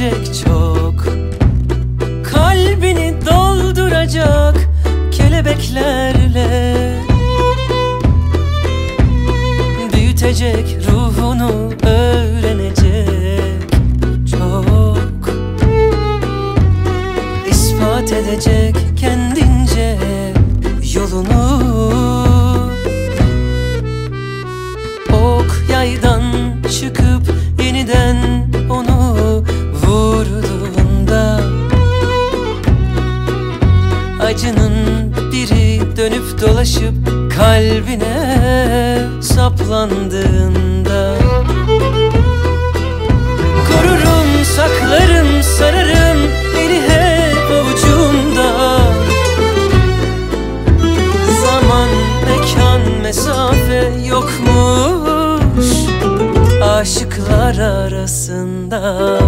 verecek çok. Kalbini dolduracak kelebeklerle. Büyütecek ruhunu öğrenecek çok. İspat edecek kendince yolunu. Ok yaydan çıkıp dönüp dolaşıp kalbine saplandığında Korurum, saklarım, sararım eli hep avucumda Zaman, mekan, mesafe yokmuş aşıklar arasında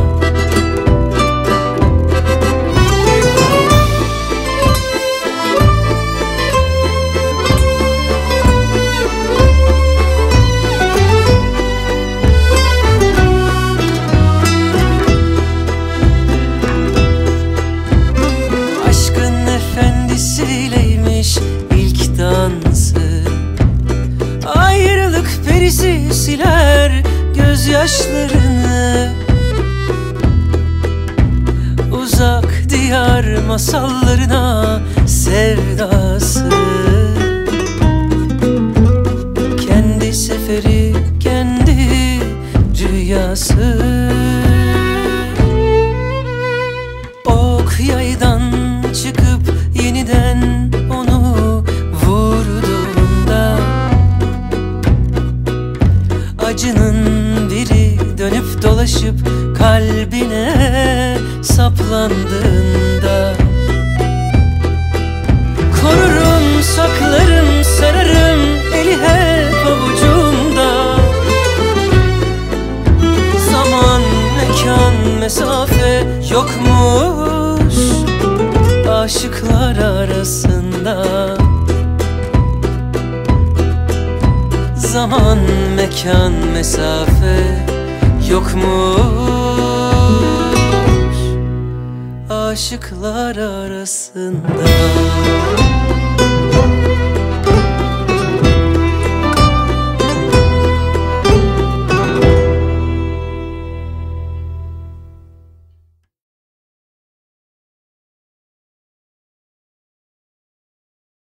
efendisiyleymiş ilk dansı. Ayrılık perisi siler gözyaşlarını. Uzak diyar masallarına sevdası. Kendi seferi kendi rüyası kalbine saplandığında Korurum, saklarım, sararım eli hep avucumda. Zaman, mekan, mesafe yokmuş aşıklar arasında. Zaman, mekan, mesafe yokmuş aşıklar arasında